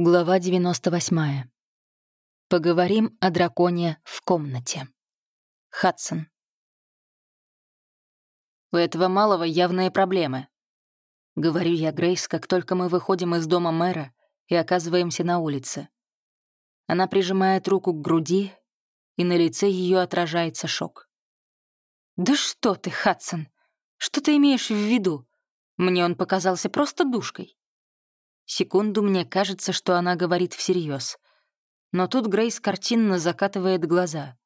Глава 98. Поговорим о драконе в комнате. Хадсон. «У этого малого явные проблемы», — говорю я Грейс, как только мы выходим из дома мэра и оказываемся на улице. Она прижимает руку к груди, и на лице ее отражается шок. «Да что ты, Хадсон, что ты имеешь в виду? Мне он показался просто душкой». Секунду мне кажется, что она говорит всерьез. Но тут Грейс картинно закатывает глаза.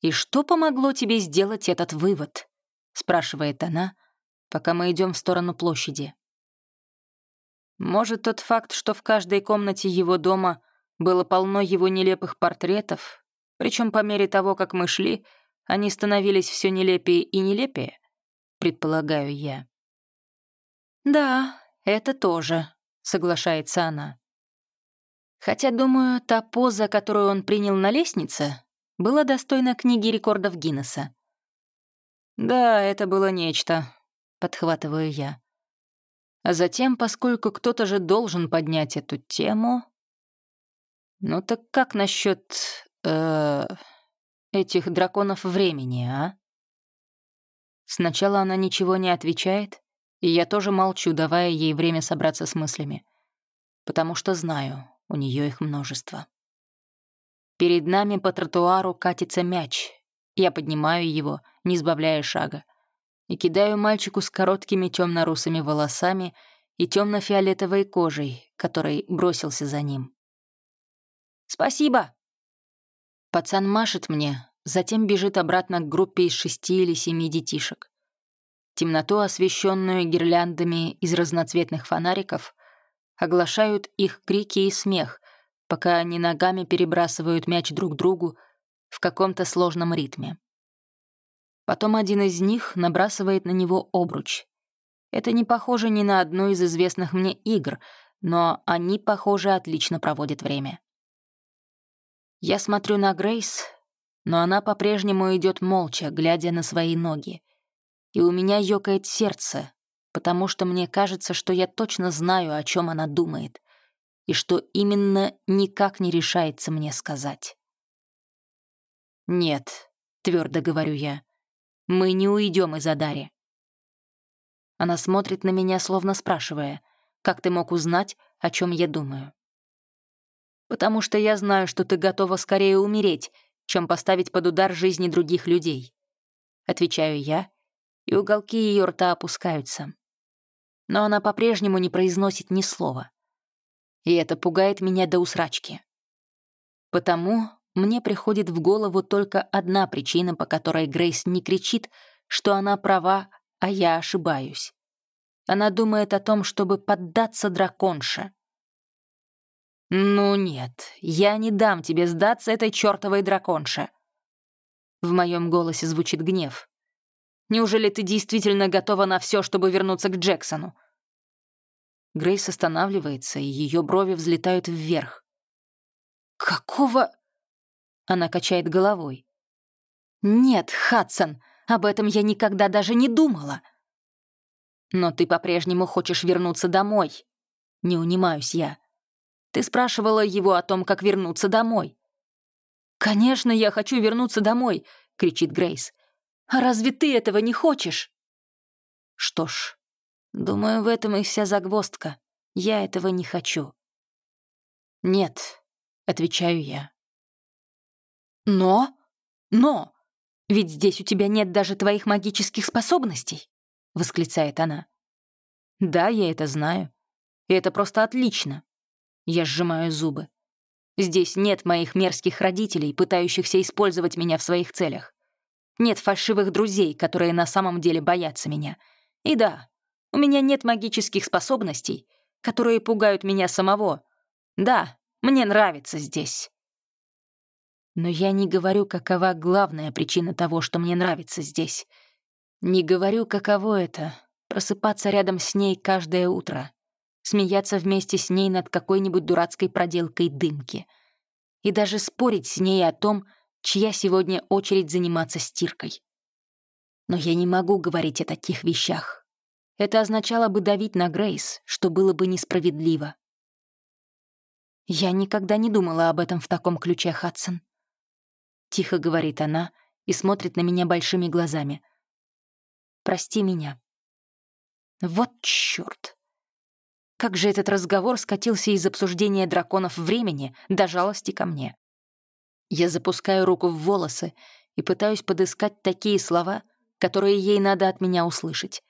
«И что помогло тебе сделать этот вывод?» — спрашивает она, пока мы идем в сторону площади. Может, тот факт, что в каждой комнате его дома было полно его нелепых портретов, причем по мере того, как мы шли, они становились все нелепее и нелепее, предполагаю я. «Да, это тоже», соглашается она. Хотя, думаю, та поза, которую он принял на лестнице, была достойна книги рекордов Гиннесса. «Да, это было нечто», — подхватываю я. А затем, поскольку кто-то же должен поднять эту тему... Ну так как насчет э, этих драконов времени, а? Сначала она ничего не отвечает, и я тоже молчу, давая ей время собраться с мыслями. Потому что знаю, у нее их множество. Перед нами по тротуару катится мяч. Я поднимаю его, не сбавляя шага, и кидаю мальчику с короткими темно-русыми волосами и темно-фиолетовой кожей, который бросился за ним. «Спасибо!» Пацан машет мне, затем бежит обратно к группе из шести или семи детишек темноту, освещенную гирляндами из разноцветных фонариков, оглашают их крики и смех, пока они ногами перебрасывают мяч друг другу в каком-то сложном ритме. Потом один из них набрасывает на него обруч. Это не похоже ни на одну из известных мне игр, но они, похоже, отлично проводят время. Я смотрю на Грейс, но она по-прежнему идет молча, глядя на свои ноги и у меня ёкает сердце, потому что мне кажется, что я точно знаю, о чем она думает, и что именно никак не решается мне сказать. «Нет», — твердо говорю я, — «мы не уйдем из Адари». Она смотрит на меня, словно спрашивая, «Как ты мог узнать, о чем я думаю?» «Потому что я знаю, что ты готова скорее умереть, чем поставить под удар жизни других людей», — отвечаю я, и уголки ее рта опускаются. Но она по-прежнему не произносит ни слова. И это пугает меня до усрачки. Потому мне приходит в голову только одна причина, по которой Грейс не кричит, что она права, а я ошибаюсь. Она думает о том, чтобы поддаться драконше. «Ну нет, я не дам тебе сдаться этой чертовой драконше». В моем голосе звучит гнев. Неужели ты действительно готова на все, чтобы вернуться к Джексону?» Грейс останавливается, и ее брови взлетают вверх. «Какого...» Она качает головой. «Нет, Хадсон, об этом я никогда даже не думала». «Но ты по-прежнему хочешь вернуться домой?» Не унимаюсь я. «Ты спрашивала его о том, как вернуться домой». «Конечно, я хочу вернуться домой!» — кричит Грейс. А разве ты этого не хочешь?» «Что ж, думаю, в этом и вся загвоздка. Я этого не хочу». «Нет», — отвечаю я. «Но? Но! Ведь здесь у тебя нет даже твоих магических способностей!» — восклицает она. «Да, я это знаю. И это просто отлично». Я сжимаю зубы. Здесь нет моих мерзких родителей, пытающихся использовать меня в своих целях. Нет фальшивых друзей, которые на самом деле боятся меня. И да, у меня нет магических способностей, которые пугают меня самого. Да, мне нравится здесь. Но я не говорю, какова главная причина того, что мне нравится здесь. Не говорю, каково это — просыпаться рядом с ней каждое утро, смеяться вместе с ней над какой-нибудь дурацкой проделкой дымки и даже спорить с ней о том, чья сегодня очередь заниматься стиркой. Но я не могу говорить о таких вещах. Это означало бы давить на Грейс, что было бы несправедливо. «Я никогда не думала об этом в таком ключе, Хадсон», — тихо говорит она и смотрит на меня большими глазами. «Прости меня». Вот чёрт. Как же этот разговор скатился из обсуждения драконов времени до жалости ко мне. Я запускаю руку в волосы и пытаюсь подыскать такие слова, которые ей надо от меня услышать.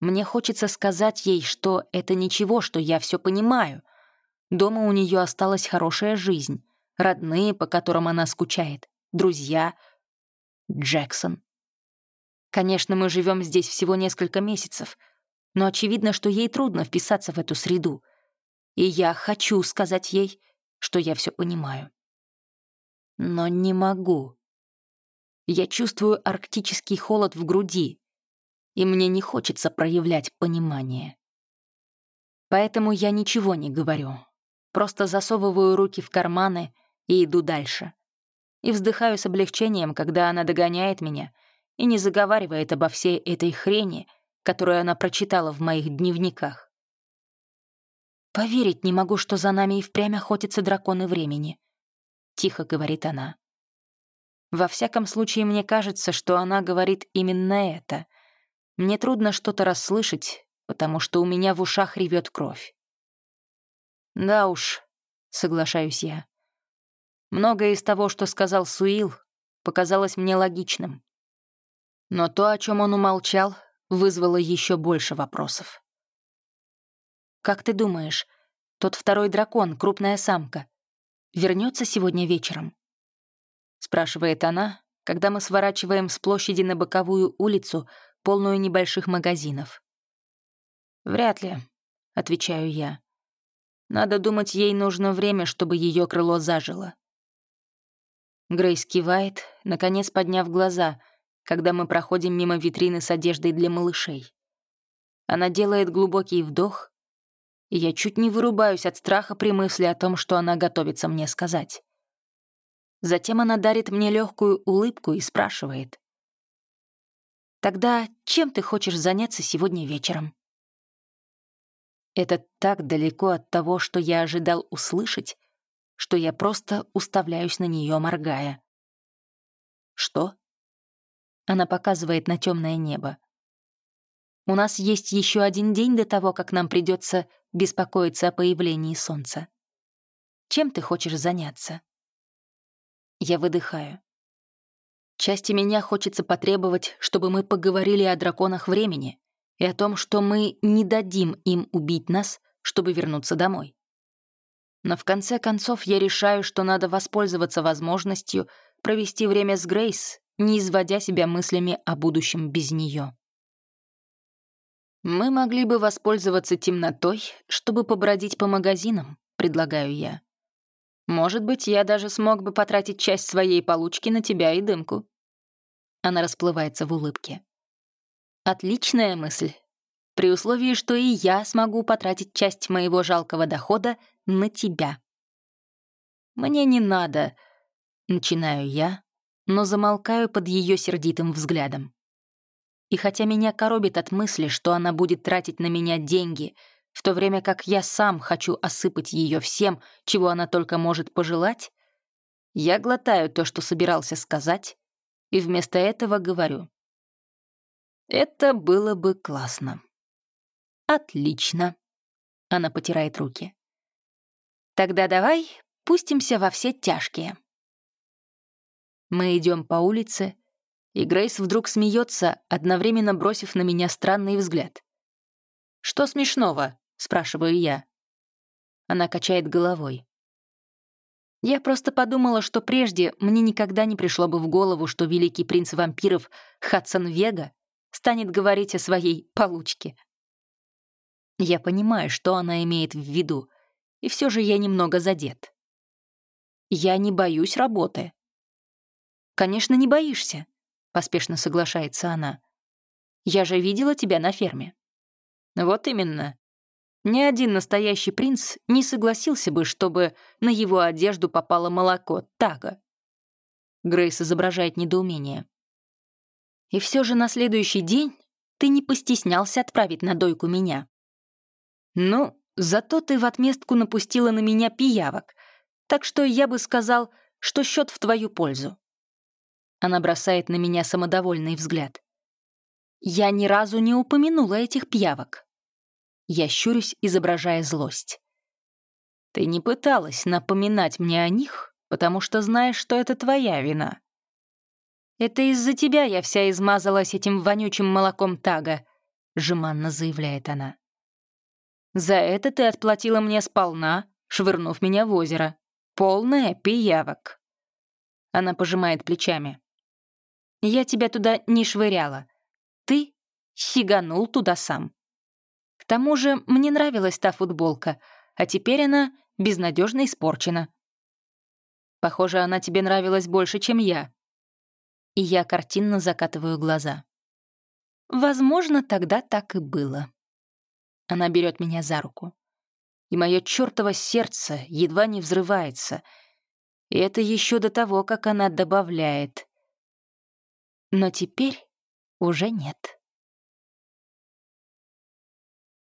Мне хочется сказать ей, что это ничего, что я все понимаю. Дома у нее осталась хорошая жизнь, родные, по которым она скучает, друзья, Джексон. Конечно, мы живем здесь всего несколько месяцев, но очевидно, что ей трудно вписаться в эту среду. И я хочу сказать ей, что я все понимаю. Но не могу. Я чувствую арктический холод в груди, и мне не хочется проявлять понимание. Поэтому я ничего не говорю, просто засовываю руки в карманы и иду дальше. И вздыхаю с облегчением, когда она догоняет меня и не заговаривает обо всей этой хрени, которую она прочитала в моих дневниках. «Поверить не могу, что за нами и впрямь охотятся драконы времени», — тихо говорит она. Во всяком случае, мне кажется, что она говорит именно это — мне трудно что-то расслышать, потому что у меня в ушах ревет кровь. «Да уж», — соглашаюсь я. Многое из того, что сказал Суил, показалось мне логичным. Но то, о чем он умолчал, вызвало еще больше вопросов. «Как ты думаешь, тот второй дракон, крупная самка, вернется сегодня вечером?» — спрашивает она, когда мы сворачиваем с площади на боковую улицу, полную небольших магазинов. «Вряд ли», — отвечаю я. «Надо думать, ей нужно время, чтобы ее крыло зажило». Грейс кивает, наконец подняв глаза, когда мы проходим мимо витрины с одеждой для малышей. Она делает глубокий вдох, и я чуть не вырубаюсь от страха при мысли о том, что она готовится мне сказать. Затем она дарит мне легкую улыбку и спрашивает. Тогда чем ты хочешь заняться сегодня вечером? Это так далеко от того, что я ожидал услышать, что я просто уставляюсь на нее, моргая. Что? Она показывает на темное небо. У нас есть еще один день до того, как нам придется беспокоиться о появлении солнца. Чем ты хочешь заняться? Я выдыхаю. Части меня хочется потребовать, чтобы мы поговорили о драконах времени и о том, что мы не дадим им убить нас, чтобы вернуться домой. Но в конце концов я решаю, что надо воспользоваться возможностью провести время с Грейс, не изводя себя мыслями о будущем без нее. «Мы могли бы воспользоваться темнотой, чтобы побродить по магазинам», — предлагаю я. «Может быть, я даже смог бы потратить часть своей получки на тебя и дымку». Она расплывается в улыбке. Отличная мысль. При условии, что и я смогу потратить часть моего жалкого дохода на тебя. Мне не надо, начинаю я, но замолкаю под ее сердитым взглядом. И хотя меня коробит от мысли, что она будет тратить на меня деньги, в то время как я сам хочу осыпать ее всем, чего она только может пожелать, я глотаю то, что собирался сказать, и вместо этого говорю. Это было бы классно. Отлично. Она потирает руки. Тогда давай пустимся во все тяжкие. Мы идем по улице, и Грейс вдруг смеется, одновременно бросив на меня странный взгляд. «Что смешного?» — спрашиваю я. Она качает головой. Я просто подумала, что прежде мне никогда не пришло бы в голову, что великий принц вампиров Хадсон Вега станет говорить о своей получке. Я понимаю, что она имеет в виду, и все же я немного задет. Я не боюсь работы. «Конечно, не боишься», — поспешно соглашается она. «Я же видела тебя на ферме». «Вот именно. Ни один настоящий принц не согласился бы, чтобы на его одежду попало молоко Тага. Грейс изображает недоумение. И все же на следующий день ты не постеснялся отправить на дойку меня. Ну, Зато ты в отместку напустила на меня пиявок, так что я бы сказал, что счет в твою пользу. Она бросает на меня самодовольный взгляд. Я ни разу не упомянула этих пиявок. Я щурюсь, изображая злость. Ты не пыталась напоминать мне о них, потому что знаешь, что это твоя вина. Это из-за тебя я вся измазалась этим вонючим молоком тага, жеманно заявляет она. За это ты отплатила мне сполна, швырнув меня в озеро. Полная пиявок. Она пожимает плечами. Я тебя туда не швыряла. Ты сиганул туда сам. К тому же мне нравилась та футболка, а теперь она безнадежно испорчена. Похоже, она тебе нравилась больше, чем я. И я картинно закатываю глаза. Возможно, тогда так и было. Она берет меня за руку. И мое чертово сердце едва не взрывается. И это еще до того, как она добавляет. Но теперь уже нет.